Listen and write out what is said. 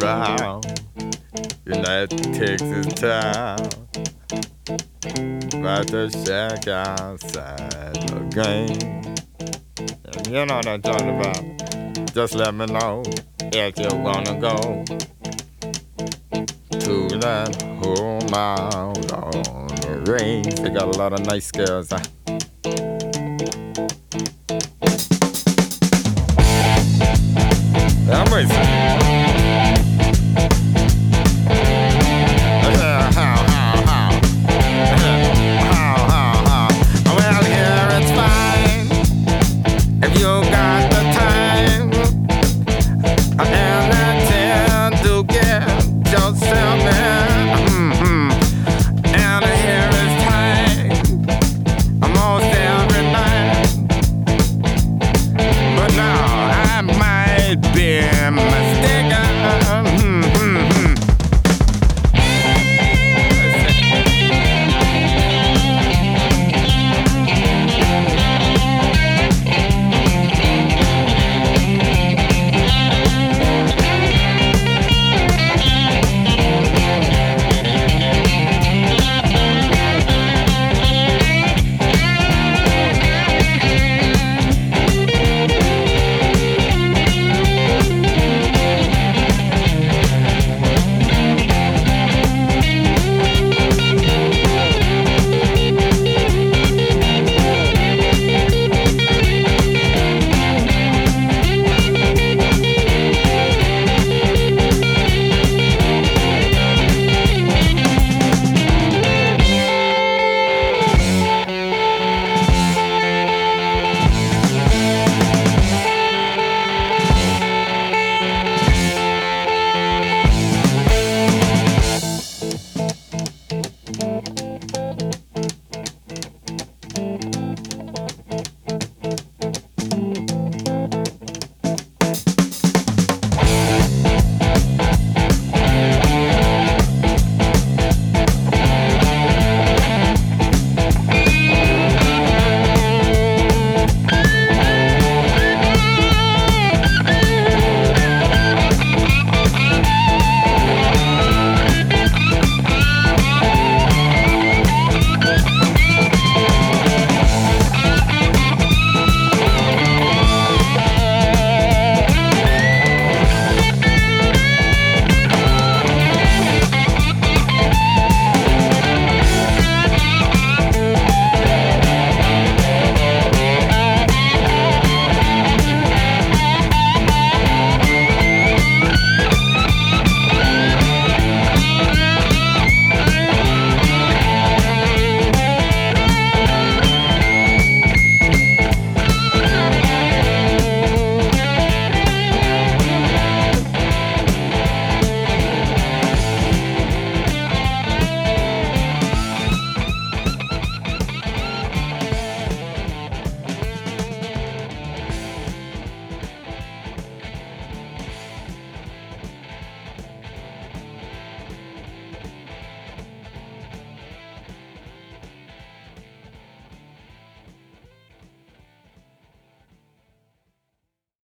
round in that Texas town. About to shack outside the game. You know what I'm talking about. Just let me know if you wanna go to that home out on the range. They got a lot of nice girls. Huh?